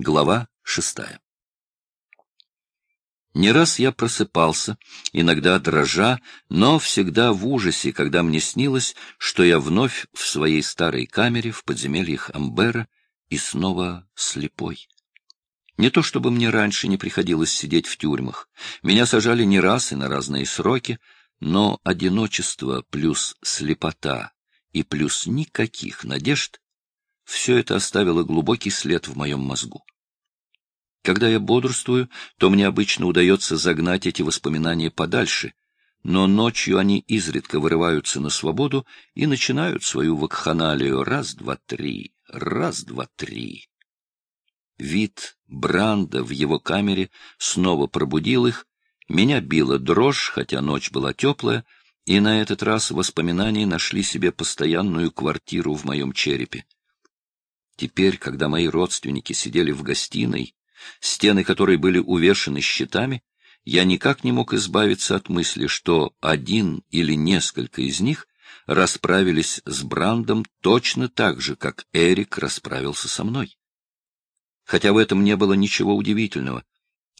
Глава шестая. Не раз я просыпался, иногда дрожа, но всегда в ужасе, когда мне снилось, что я вновь в своей старой камере в подземельях Амбера и снова слепой. Не то чтобы мне раньше не приходилось сидеть в тюрьмах. Меня сажали не раз и на разные сроки, но одиночество плюс слепота и плюс никаких надежд — все это оставило глубокий след в моем мозгу. Когда я бодрствую, то мне обычно удается загнать эти воспоминания подальше, но ночью они изредка вырываются на свободу и начинают свою вакханалию раз-два-три, раз-два-три. Вид Бранда в его камере снова пробудил их, меня била дрожь, хотя ночь была теплая, и на этот раз воспоминания нашли себе постоянную квартиру в моем черепе. Теперь, когда мои родственники сидели в гостиной, стены которой были увешаны щитами, я никак не мог избавиться от мысли, что один или несколько из них расправились с Брандом точно так же, как Эрик расправился со мной. Хотя в этом не было ничего удивительного.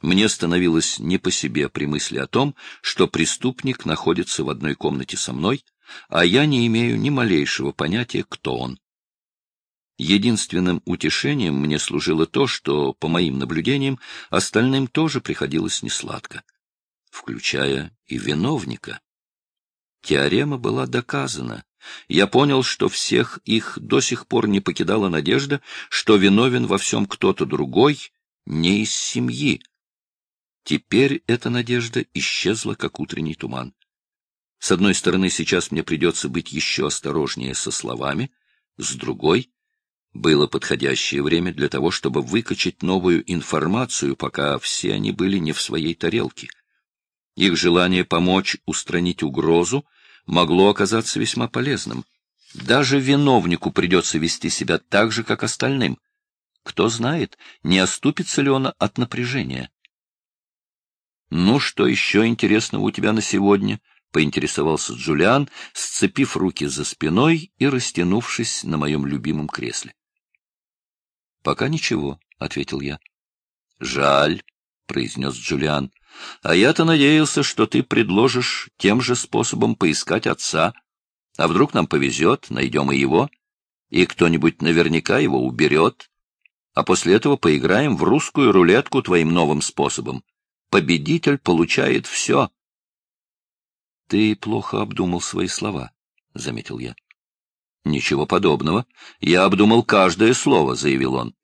Мне становилось не по себе при мысли о том, что преступник находится в одной комнате со мной, а я не имею ни малейшего понятия, кто он. Единственным утешением мне служило то, что, по моим наблюдениям, остальным тоже приходилось несладко, включая и виновника. Теорема была доказана. Я понял, что всех их до сих пор не покидала надежда, что виновен во всем кто-то другой, не из семьи. Теперь эта надежда исчезла, как утренний туман. С одной стороны, сейчас мне придется быть еще осторожнее со словами, с другой — было подходящее время для того, чтобы выкачать новую информацию, пока все они были не в своей тарелке. Их желание помочь устранить угрозу могло оказаться весьма полезным. Даже виновнику придется вести себя так же, как остальным. Кто знает, не оступится ли он от напряжения. «Ну, что еще интересного у тебя на сегодня?» — поинтересовался Джулиан, сцепив руки за спиной и растянувшись на моем любимом кресле. — Пока ничего, — ответил я. — Жаль, — произнес Джулиан. — А я-то надеялся, что ты предложишь тем же способом поискать отца. А вдруг нам повезет, найдем и его, и кто-нибудь наверняка его уберет. А после этого поиграем в русскую рулетку твоим новым способом. Победитель получает все. — Ты плохо обдумал свои слова, — заметил я. Ничего подобного. Я обдумал каждое слово, заявил он.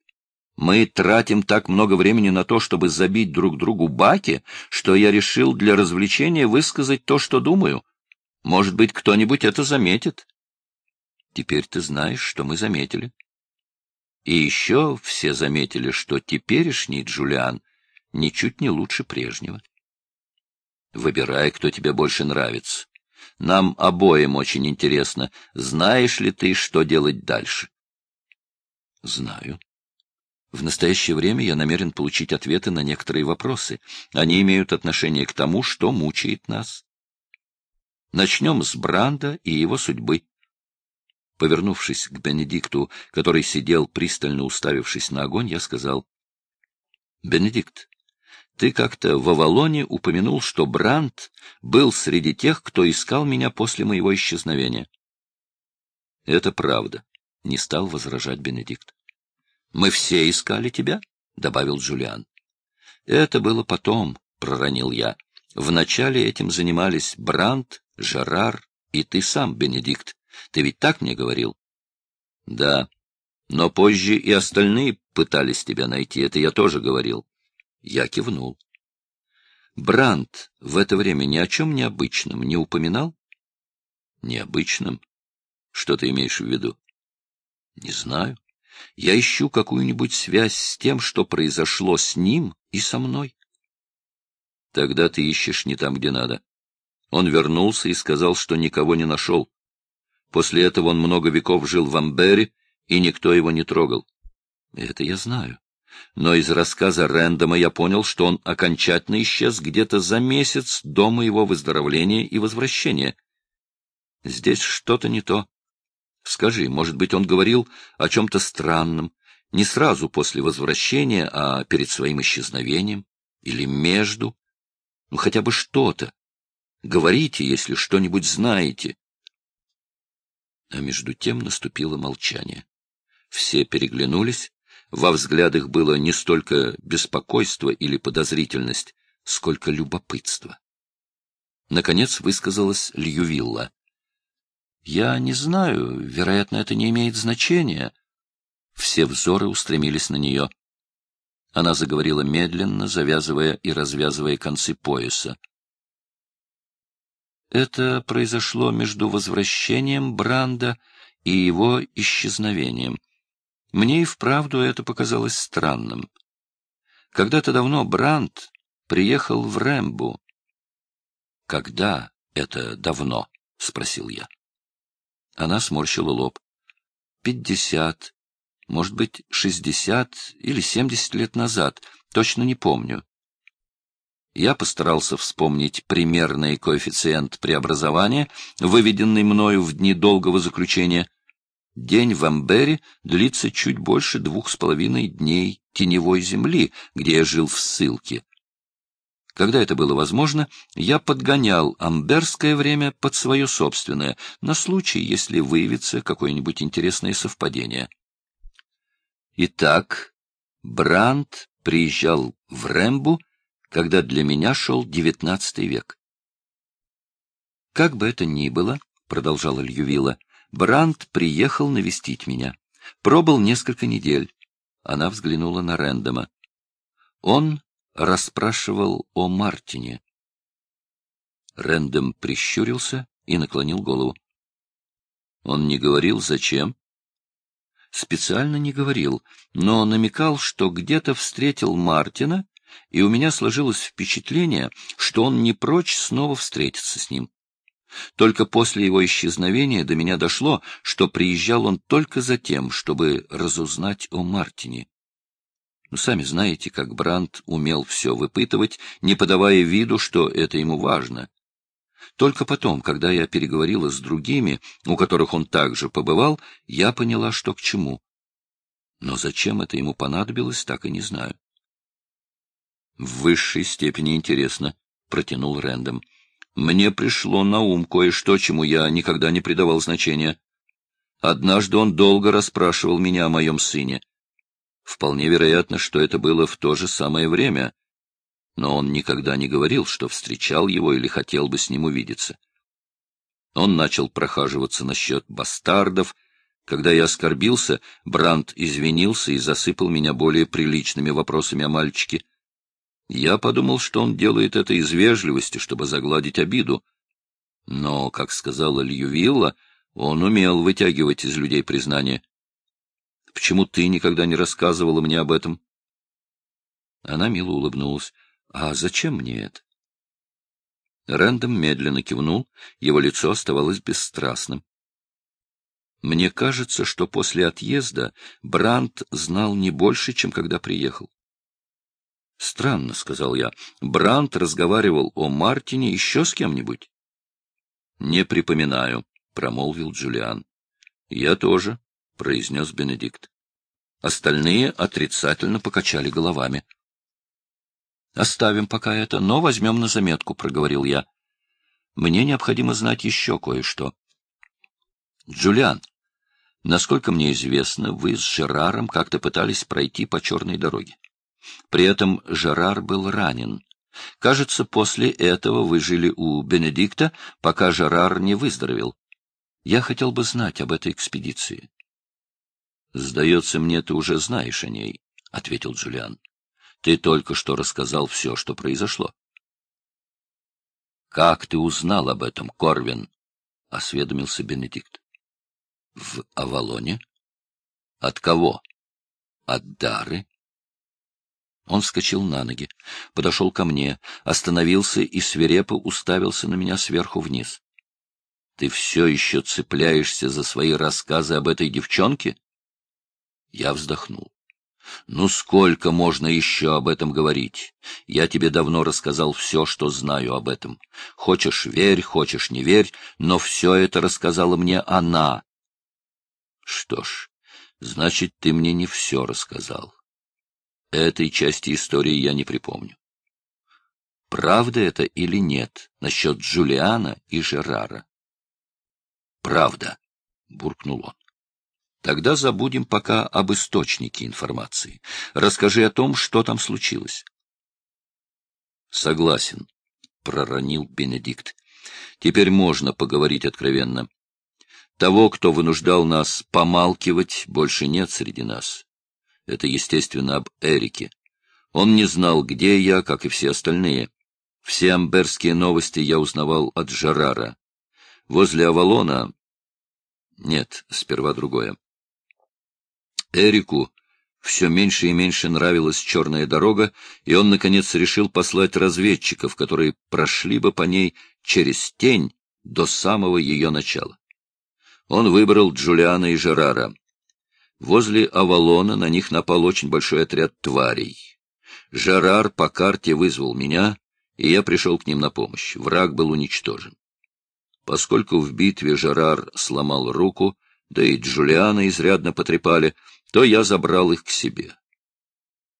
Мы тратим так много времени на то, чтобы забить друг другу баки, что я решил для развлечения высказать то, что думаю. Может быть, кто-нибудь это заметит. Теперь ты знаешь, что мы заметили. И еще все заметили, что теперешний Джулиан ничуть не лучше прежнего. Выбирай, кто тебе больше нравится. Нам обоим очень интересно, знаешь ли ты, что делать дальше? — Знаю. В настоящее время я намерен получить ответы на некоторые вопросы. Они имеют отношение к тому, что мучает нас. Начнем с Бранда и его судьбы. Повернувшись к Бенедикту, который сидел, пристально уставившись на огонь, я сказал, — Бенедикт, ты как-то в Авалоне упомянул, что Брандт был среди тех, кто искал меня после моего исчезновения. — Это правда, — не стал возражать Бенедикт. — Мы все искали тебя, — добавил Джулиан. — Это было потом, — проронил я. Вначале этим занимались Брандт, Жерар и ты сам, Бенедикт. Ты ведь так мне говорил? — Да. Но позже и остальные пытались тебя найти, это я тоже говорил. Я кивнул. Бранд в это время ни о чем необычном не упоминал? Необычном? Что ты имеешь в виду? Не знаю. Я ищу какую-нибудь связь с тем, что произошло с ним и со мной. Тогда ты ищешь не там, где надо. Он вернулся и сказал, что никого не нашел. После этого он много веков жил в Амбере, и никто его не трогал. Это я знаю но из рассказа Рэндома я понял, что он окончательно исчез где-то за месяц до моего выздоровления и возвращения. Здесь что-то не то. Скажи, может быть, он говорил о чем-то странном, Не сразу после возвращения, а перед своим исчезновением? Или между? Ну, хотя бы что-то. Говорите, если что-нибудь знаете. А между тем наступило молчание. Все переглянулись. Во взглядах было не столько беспокойство или подозрительность, сколько любопытство. Наконец высказалась Льювилла. — Я не знаю, вероятно, это не имеет значения. Все взоры устремились на нее. Она заговорила медленно, завязывая и развязывая концы пояса. Это произошло между возвращением Бранда и его исчезновением. Мне и вправду это показалось странным. Когда-то давно Бранд приехал в Рэмбу. — Когда это давно? — спросил я. Она сморщила лоб. — Пятьдесят, может быть, шестьдесят или семьдесят лет назад, точно не помню. Я постарался вспомнить примерный коэффициент преобразования, выведенный мною в дни долгого заключения. День в Амбере длится чуть больше двух с половиной дней теневой земли, где я жил в ссылке. Когда это было возможно, я подгонял амберское время под свое собственное, на случай, если выявится какое-нибудь интересное совпадение. Итак, Бранд приезжал в Рэмбу, когда для меня шел девятнадцатый век. Как бы это ни было, — продолжала Льювила, — Бранд приехал навестить меня. Пробыл несколько недель. Она взглянула на Рэндома. Он расспрашивал о Мартине. Рэндом прищурился и наклонил голову. Он не говорил, зачем? Специально не говорил, но намекал, что где-то встретил Мартина, и у меня сложилось впечатление, что он не прочь снова встретиться с ним. Только после его исчезновения до меня дошло, что приезжал он только за тем, чтобы разузнать о Мартине. Ну, сами знаете, как Брандт умел все выпытывать, не подавая виду, что это ему важно. Только потом, когда я переговорила с другими, у которых он также побывал, я поняла, что к чему. Но зачем это ему понадобилось, так и не знаю. — В высшей степени интересно, — протянул Рэндом. — Мне пришло на ум кое-что, чему я никогда не придавал значения. Однажды он долго расспрашивал меня о моем сыне. Вполне вероятно, что это было в то же самое время, но он никогда не говорил, что встречал его или хотел бы с ним увидеться. Он начал прохаживаться насчет бастардов. Когда я оскорбился, Бранд извинился и засыпал меня более приличными вопросами о мальчике. Я подумал, что он делает это из вежливости, чтобы загладить обиду. Но, как сказала Льювилла, он умел вытягивать из людей признание. Почему ты никогда не рассказывала мне об этом? Она мило улыбнулась. А зачем мне это? Рэндом медленно кивнул, его лицо оставалось бесстрастным. Мне кажется, что после отъезда Брандт знал не больше, чем когда приехал. Странно, — сказал я. Брандт разговаривал о Мартине еще с кем-нибудь? Не припоминаю, — промолвил Джулиан. Я тоже, — произнес Бенедикт. Остальные отрицательно покачали головами. Оставим пока это, но возьмем на заметку, — проговорил я. Мне необходимо знать еще кое-что. Джулиан, насколько мне известно, вы с Жераром как-то пытались пройти по черной дороге. При этом Жерар был ранен. Кажется, после этого вы жили у Бенедикта, пока Жерар не выздоровел. Я хотел бы знать об этой экспедиции. — Сдается мне, ты уже знаешь о ней, — ответил Джулиан. Ты только что рассказал все, что произошло. — Как ты узнал об этом, Корвин? — осведомился Бенедикт. — В Авалоне? — От кого? — От Дары. Он вскочил на ноги, подошел ко мне, остановился и свирепо уставился на меня сверху вниз. — Ты все еще цепляешься за свои рассказы об этой девчонке? Я вздохнул. Ну сколько можно еще об этом говорить? Я тебе давно рассказал все, что знаю об этом. Хочешь — верь, хочешь — не верь, но все это рассказала мне она. Что ж, Значит, ты мне не все рассказал. Этой части истории я не припомню. Правда это или нет насчет Джулиана и Жерара? Правда, буркнул он. Тогда забудем пока об источнике информации. Расскажи о том, что там случилось. Согласен, проронил Бенедикт. Теперь можно поговорить откровенно. Того, кто вынуждал нас помалкивать, больше нет среди нас. Это, естественно, об Эрике. Он не знал, где я, как и все остальные. Все амберские новости я узнавал от Жарара. Возле Авалона... Нет, сперва другое. Эрику все меньше и меньше нравилась черная дорога, и он, наконец, решил послать разведчиков, которые прошли бы по ней через тень до самого ее начала. Он выбрал Джулиана и Жерара. Возле Авалона на них напал очень большой отряд тварей. Жерар по карте вызвал меня, и я пришел к ним на помощь. Враг был уничтожен. Поскольку в битве Жерар сломал руку, да и Джулиана изрядно потрепали, то я забрал их к себе.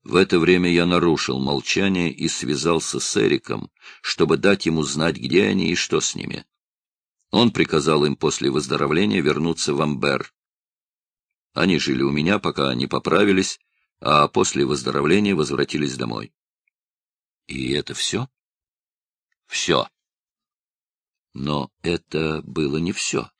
В это время я нарушил молчание и связался с Эриком, чтобы дать ему знать, где они и что с ними. Он приказал им после выздоровления вернуться в Амбер. Они жили у меня, пока не поправились, а после выздоровления возвратились домой. И это все? Все. Но это было не все.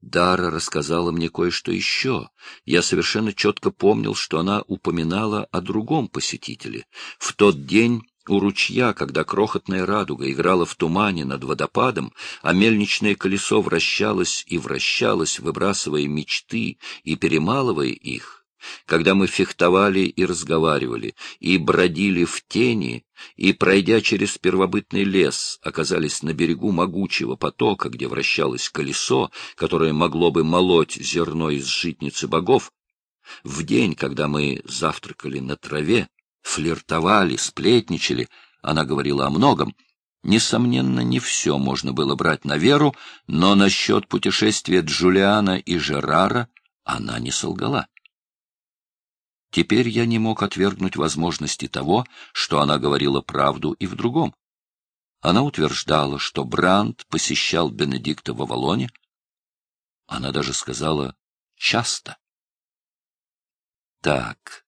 Дара рассказала мне кое-что еще. Я совершенно четко помнил, что она упоминала о другом посетителе. В тот день у ручья, когда крохотная радуга играла в тумане над водопадом, а мельничное колесо вращалось и вращалось, выбрасывая мечты и перемалывая их, когда мы фехтовали и разговаривали, и бродили в тени, и, пройдя через первобытный лес, оказались на берегу могучего потока, где вращалось колесо, которое могло бы молоть зерно из житницы богов, в день, когда мы завтракали на траве, флиртовали, сплетничали, она говорила о многом. Несомненно, не все можно было брать на веру, но насчет путешествия Джулиана и Жерара она не солгала. Теперь я не мог отвергнуть возможности того, что она говорила правду и в другом. Она утверждала, что Бранд посещал Бенедикта в Авалоне. Она даже сказала «часто». Так,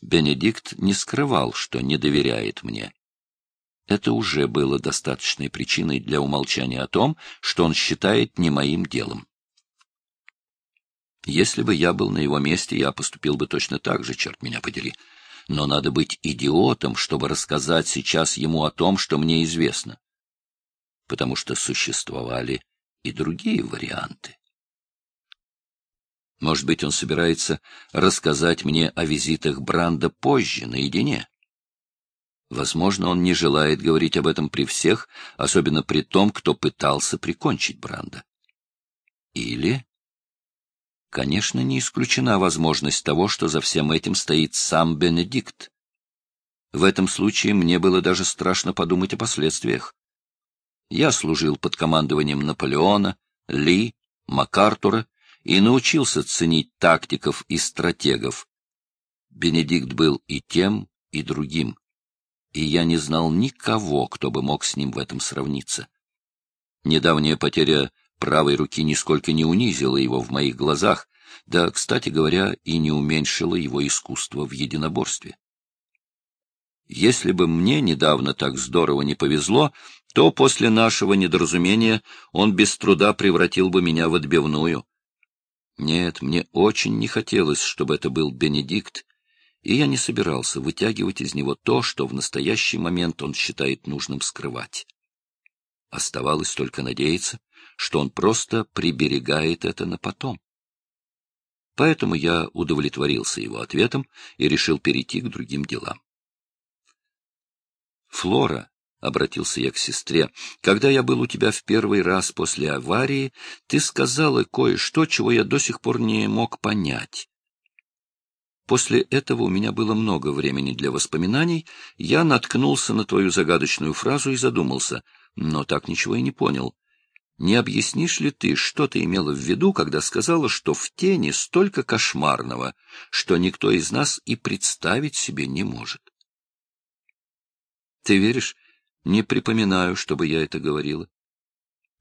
Бенедикт не скрывал, что не доверяет мне. Это уже было достаточной причиной для умолчания о том, что он считает не моим делом. Если бы я был на его месте, я поступил бы точно так же, черт меня подери. Но надо быть идиотом, чтобы рассказать сейчас ему о том, что мне известно. Потому что существовали и другие варианты. Может быть, он собирается рассказать мне о визитах Бранда позже, наедине. Возможно, он не желает говорить об этом при всех, особенно при том, кто пытался прикончить Бранда. Или... Конечно, не исключена возможность того, что за всем этим стоит сам Бенедикт. В этом случае мне было даже страшно подумать о последствиях. Я служил под командованием Наполеона, Ли, МакАртура и научился ценить тактиков и стратегов. Бенедикт был и тем, и другим, и я не знал никого, кто бы мог с ним в этом сравниться. Недавняя потеря правой руки нисколько не унизила его в моих глазах, да, кстати говоря, и не уменьшила его искусство в единоборстве. Если бы мне недавно так здорово не повезло, то после нашего недоразумения он без труда превратил бы меня в отбивную, нет, мне очень не хотелось, чтобы это был Бенедикт, и я не собирался вытягивать из него то, что в настоящий момент он считает нужным скрывать. Оставалось только надеяться, что он просто приберегает это на потом. Поэтому я удовлетворился его ответом и решил перейти к другим делам. Флора — обратился я к сестре, — когда я был у тебя в первый раз после аварии, ты сказала кое-что, чего я до сих пор не мог понять. После этого у меня было много времени для воспоминаний, я наткнулся на твою загадочную фразу и задумался, но так ничего и не понял. Не объяснишь ли ты, что ты имела в виду, когда сказала, что в тени столько кошмарного, что никто из нас и представить себе не может? Ты веришь? Не припоминаю, чтобы я это говорила.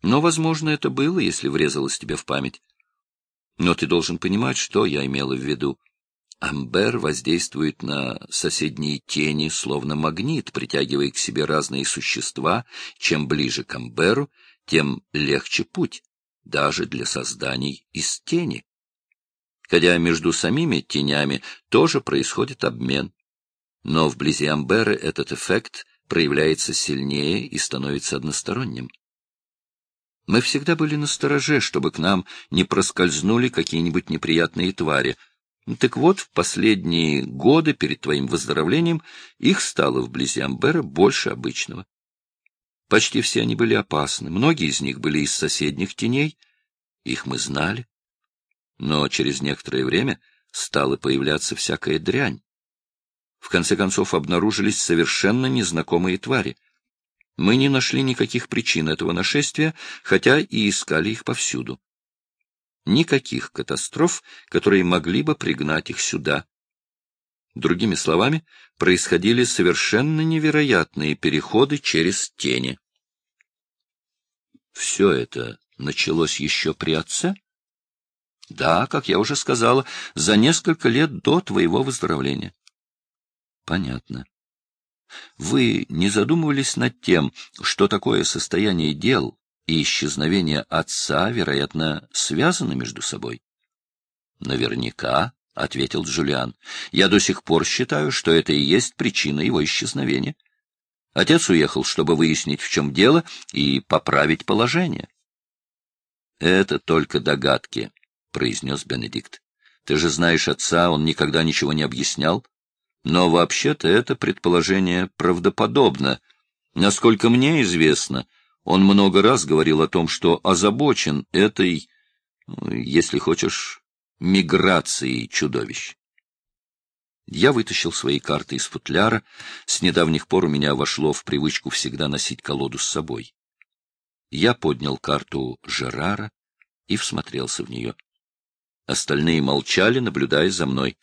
Но, возможно, это было, если врезалось тебе в память. Но ты должен понимать, что я имела в виду. Амбер воздействует на соседние тени, словно магнит, притягивая к себе разные существа. Чем ближе к Амберу, тем легче путь, даже для созданий из тени. Хотя между самими тенями тоже происходит обмен. Но вблизи Амбера этот эффект проявляется сильнее и становится односторонним. Мы всегда были настороже, чтобы к нам не проскользнули какие-нибудь неприятные твари. Так вот, в последние годы перед твоим выздоровлением их стало вблизи Амбера больше обычного. Почти все они были опасны, многие из них были из соседних теней, их мы знали. Но через некоторое время стала появляться всякая дрянь. В конце концов обнаружились совершенно незнакомые твари — мы не нашли никаких причин этого нашествия, хотя и искали их повсюду. Никаких катастроф, которые могли бы пригнать их сюда. Другими словами, происходили совершенно невероятные переходы через тени. Все это началось еще при отце? Да, как я уже сказала, за несколько лет до твоего выздоровления. Понятно. Вы не задумывались над тем, что такое состояние дел и исчезновение отца, вероятно, связаны между собой? Наверняка, — ответил Джулиан. Я до сих пор считаю, что это и есть причина его исчезновения. Отец уехал, чтобы выяснить, в чем дело, и поправить положение. — Это только догадки, — произнес Бенедикт. — Ты же знаешь отца, он никогда ничего не объяснял. Но вообще-то это предположение правдоподобно. Насколько мне известно, он много раз говорил о том, что озабочен этой, если хочешь, миграцией чудовищ. Я вытащил свои карты из футляра. С недавних пор у меня вошло в привычку всегда носить колоду с собой. Я поднял карту Жерара и всмотрелся в нее. Остальные молчали, наблюдая за мной.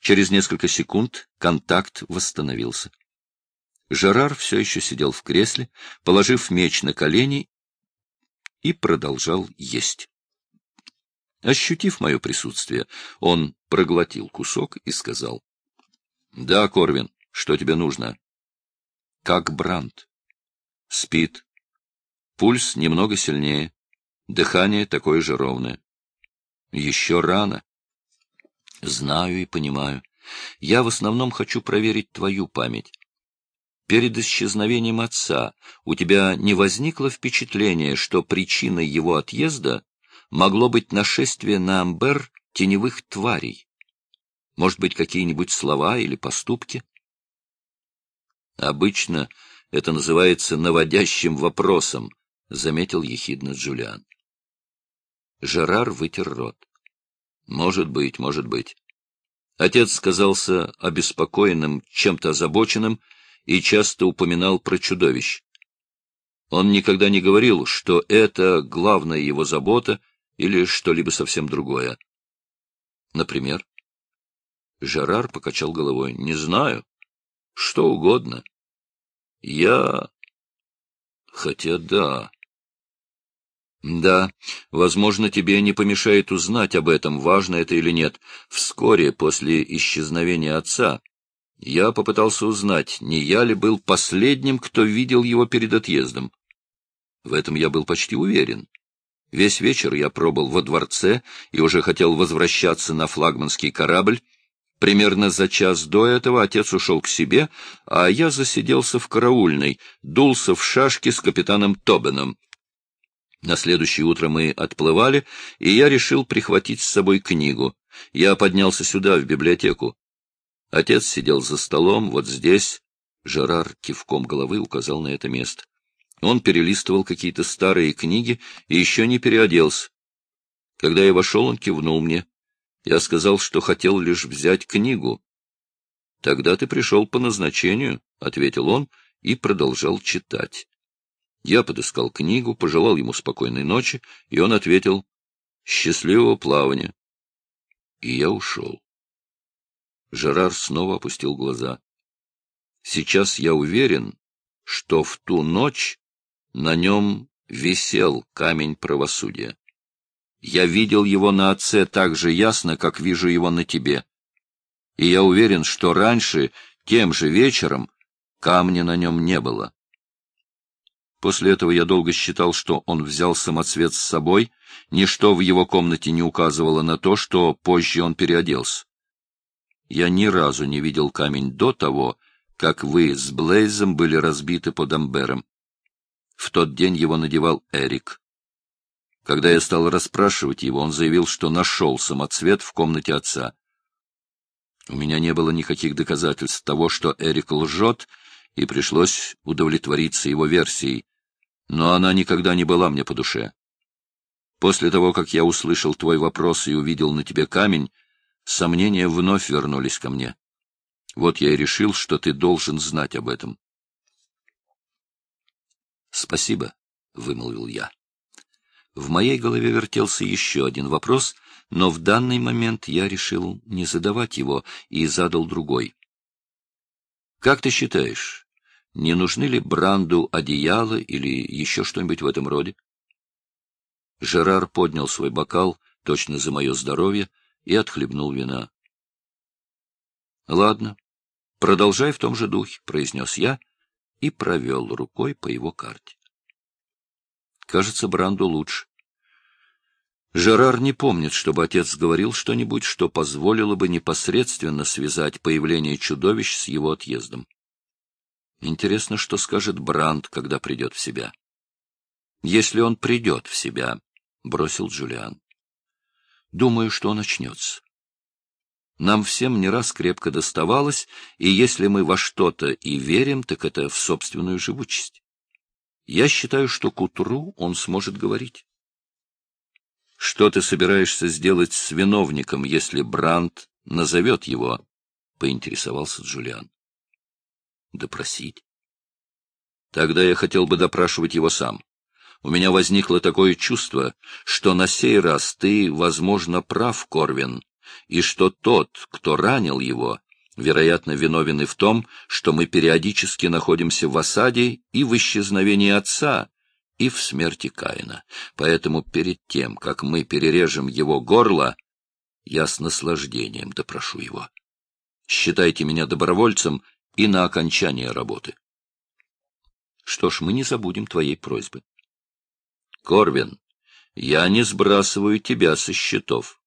Через несколько секунд контакт восстановился. Жерар все еще сидел в кресле, положив меч на колени и продолжал есть. Ощутив мое присутствие, он проглотил кусок и сказал. — Да, Корвин, что тебе нужно? — Как Бранд. — Спит. Пульс немного сильнее. Дыхание такое же ровное. — Еще рано. Знаю и понимаю. Я в основном хочу проверить твою память. Перед исчезновением отца у тебя не возникло впечатления, что причиной его отъезда могло быть нашествие на Амбер теневых тварей? Может быть, какие-нибудь слова или поступки? Обычно это называется наводящим вопросом, — заметил ехидно Джулиан. Жерар вытер рот. Может быть, может быть. Отец казался обеспокоенным, чем-то озабоченным и часто упоминал про чудовищ. Он никогда не говорил, что это главная его забота или что-либо совсем другое. Например? Жерар покачал головой. Не знаю. Что угодно. Я... Хотя да... Да, возможно, тебе не помешает узнать об этом, важно это или нет. Вскоре после исчезновения отца я попытался узнать, не я ли был последним, кто видел его перед отъездом. В этом я был почти уверен. Весь вечер я пробыл во дворце и уже хотел возвращаться на флагманский корабль. Примерно за час до этого отец ушел к себе, а я засиделся в караульной, дулся в шашки с капитаном Тобеном. На следующее утро мы отплывали, и я решил прихватить с собой книгу. Я поднялся сюда, в библиотеку. Отец сидел за столом, вот здесь. Жерар кивком головы указал на это место. Он перелистывал какие-то старые книги и еще не переоделся. Когда я вошел, он кивнул мне. Я сказал, что хотел лишь взять книгу. — Тогда ты пришел по назначению, — ответил он и продолжал читать. Я подыскал книгу, пожелал ему спокойной ночи, и он ответил «Счастливого плавания». И я ушел. Жерар снова опустил глаза. Сейчас я уверен, что в ту ночь на нем висел камень правосудия. Я видел его на отце так же ясно, как вижу его на тебе. И я уверен, что раньше, тем же вечером, камня на нем не было. После этого я долго считал, что он взял самоцвет с собой, ничто в его комнате не указывало на то, что позже он переоделся. Я ни разу не видел камень до того, как вы с Блейзом были разбиты под Амбером. В тот день его надевал Эрик. Когда я стал расспрашивать его, он заявил, что нашел самоцвет в комнате отца. У меня не было никаких доказательств того, что Эрик лжет, и пришлось удовлетвориться его версией, но она никогда не была мне по душе. После того, как я услышал твой вопрос и увидел на тебе камень, сомнения вновь вернулись ко мне. Вот я и решил, что ты должен знать об этом. — Спасибо, — вымолвил я. В моей голове вертелся еще один вопрос, но в данный момент я решил не задавать его и задал другой. «Как ты считаешь, не нужны ли Бранду одеяло или еще что-нибудь в этом роде?» Жерар поднял свой бокал, точно за мое здоровье, и отхлебнул вина. «Ладно, продолжай в том же духе», — произнес я и провел рукой по его карте. Кажется, Бранду лучше. Жерар не помнит, чтобы отец говорил что-нибудь, что позволило бы непосредственно связать появление чудовищ с его отъездом. Интересно, что скажет Бранд, когда придет в себя. Если он придет в себя, — бросил Джулиан. Думаю, что он очнется. Нам всем не раз крепко доставалось, и если мы во что-то и верим, так это в собственную живучесть. Я считаю, что к утру он сможет говорить. Что ты собираешься сделать с виновником, если Бранд назовет его? — поинтересовался Джулиан. — Допросить. Тогда я хотел бы допрашивать его сам. У меня возникло такое чувство, что на сей раз ты, возможно, прав, Корвин, и что тот, кто ранил его, вероятно, виновен и в том, что мы периодически находимся в осаде и в исчезновении отца, и в смерти Каина. Поэтому перед тем, как мы перережем его горло, я с наслаждением допрошу его. Считайте меня добровольцем и на окончание работы. Что ж, мы не забудем твоей просьбы. Корвин, я не сбрасываю тебя со счетов.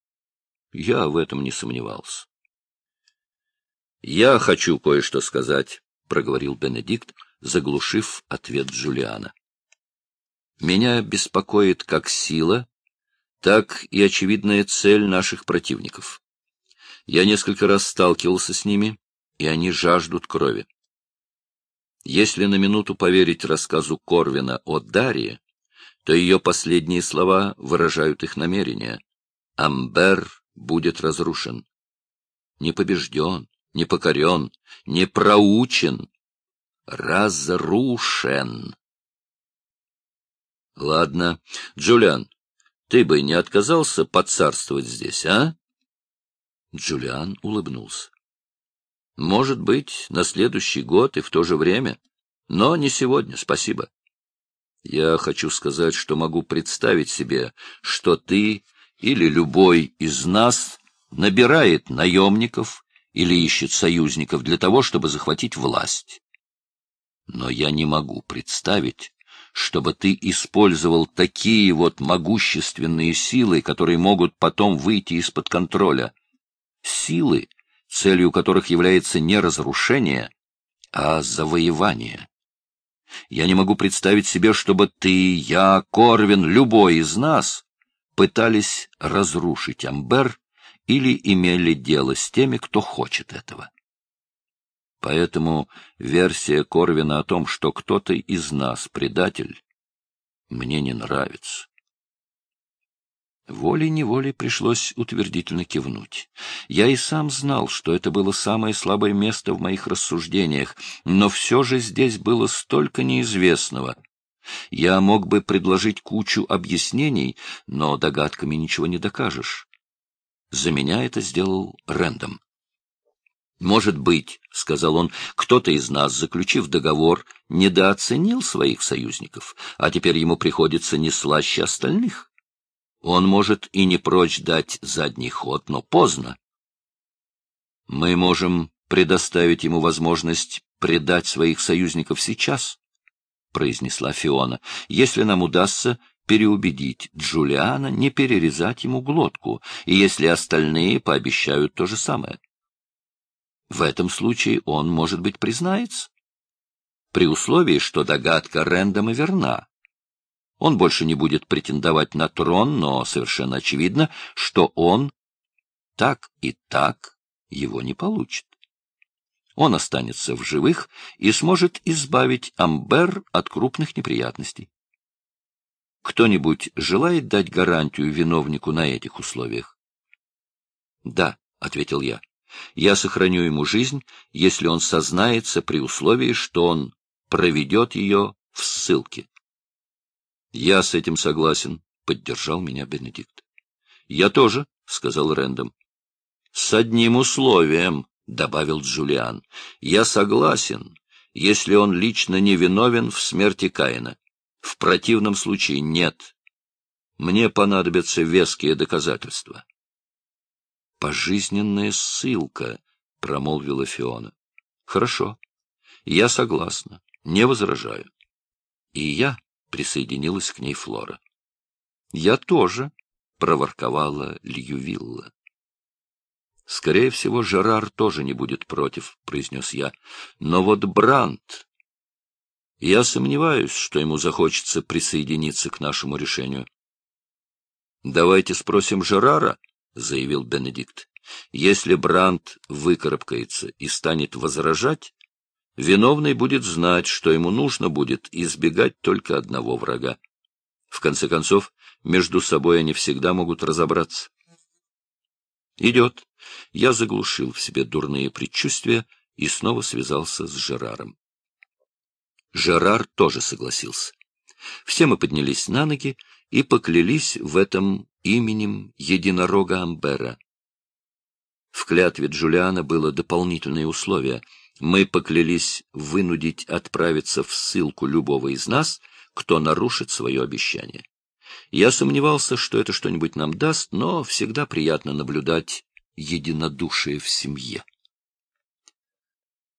Я в этом не сомневался. «Я хочу кое-что сказать», — проговорил Бенедикт, заглушив ответ Джулиана. «Меня беспокоит как сила, так и очевидная цель наших противников. Я несколько раз сталкивался с ними, и они жаждут крови. Если на минуту поверить рассказу Корвина о Дарье, то ее последние слова выражают их намерения. Амбер будет разрушен. Не побежден, не покорен, не проучен, разрушен. Ладно, Джулиан, ты бы не отказался поцарствовать здесь, а? Джулиан улыбнулся. Может быть, на следующий год и в то же время, но не сегодня, спасибо. Я хочу сказать, что могу представить себе, что ты или любой из нас набирает наемников или ищет союзников для того, чтобы захватить власть. Но я не могу представить, чтобы ты использовал такие вот могущественные силы, которые могут потом выйти из-под контроля. Силы, целью которых является не разрушение, а завоевание. Я не могу представить себе, чтобы ты, я, Корвин, любой из нас пытались разрушить Амбер или имели дело с теми, кто хочет этого. Поэтому версия Корвина о том, что кто-то из нас предатель, мне не нравится. Волей-неволей пришлось утвердительно кивнуть. Я и сам знал, что это было самое слабое место в моих рассуждениях, но все же здесь было столько неизвестного. Я мог бы предложить кучу объяснений, но догадками ничего не докажешь. За меня это сделал Рэндом. «Может быть, — сказал он, — кто-то из нас, заключив договор, недооценил своих союзников, а теперь ему приходится не слаще остальных. Он может и не прочь дать задний ход, но поздно. Мы можем предоставить ему возможность предать своих союзников сейчас, — произнесла Фиона, — если нам удастся переубедить Джулиана не перерезать ему глотку, и если остальные пообещают то же самое. В этом случае он, может быть, признается. При условии, что догадка Рэндома верна. Он больше не будет претендовать на трон, но совершенно очевидно, что он так и так его не получит. Он останется в живых и сможет избавить Амбер от крупных неприятностей. Кто-нибудь желает дать гарантию виновнику на этих условиях? — Да, — ответил я. Я сохраню ему жизнь, если он сознается при условии, что он проведет ее в ссылке. — Я с этим согласен, — поддержал меня Бенедикт. — Я тоже, — сказал Рэндом. — С одним условием, — добавил Джулиан. — Я согласен, если он лично не виновен в смерти Каина. В противном случае нет. Мне понадобятся веские доказательства. — Пожизненная ссылка, — промолвила Фиона. — Хорошо. Я согласна, не возражаю. И я присоединилась к ней Флора. — Я тоже, — проворковала Льювилла. — Скорее всего, Жерар тоже не будет против, — произнес я. Но вот Брандт... Я сомневаюсь, что ему захочется присоединиться к нашему решению. — Давайте спросим Жерара, заявил Бенедикт. Если Бранд выкарабкается и станет возражать, виновный будет знать, что ему нужно будет избегать только одного врага. В конце концов, между собой они всегда могут разобраться. Идет. Я заглушил в себе дурные предчувствия и снова связался с Жераром. Жерар тоже согласился. Все мы поднялись на ноги и поклялись в этом именем единорога Амбера. В клятве Джулиана было дополнительное условие. Мы поклялись вынудить отправиться в ссылку любого из нас, кто нарушит свое обещание. Я сомневался, что это что-нибудь нам даст, но всегда приятно наблюдать единодушие в семье.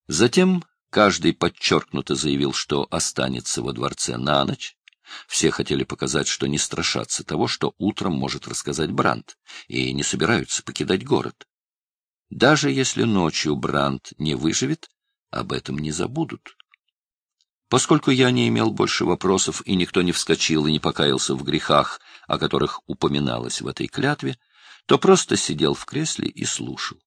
Затем каждый подчеркнуто заявил, что останется во дворце на ночь, все хотели показать, что не страшатся того, что утром может рассказать Бранд, и не собираются покидать город. Даже если ночью Бранд не выживет, об этом не забудут. Поскольку я не имел больше вопросов, и никто не вскочил и не покаялся в грехах, о которых упоминалось в этой клятве, то просто сидел в кресле и слушал.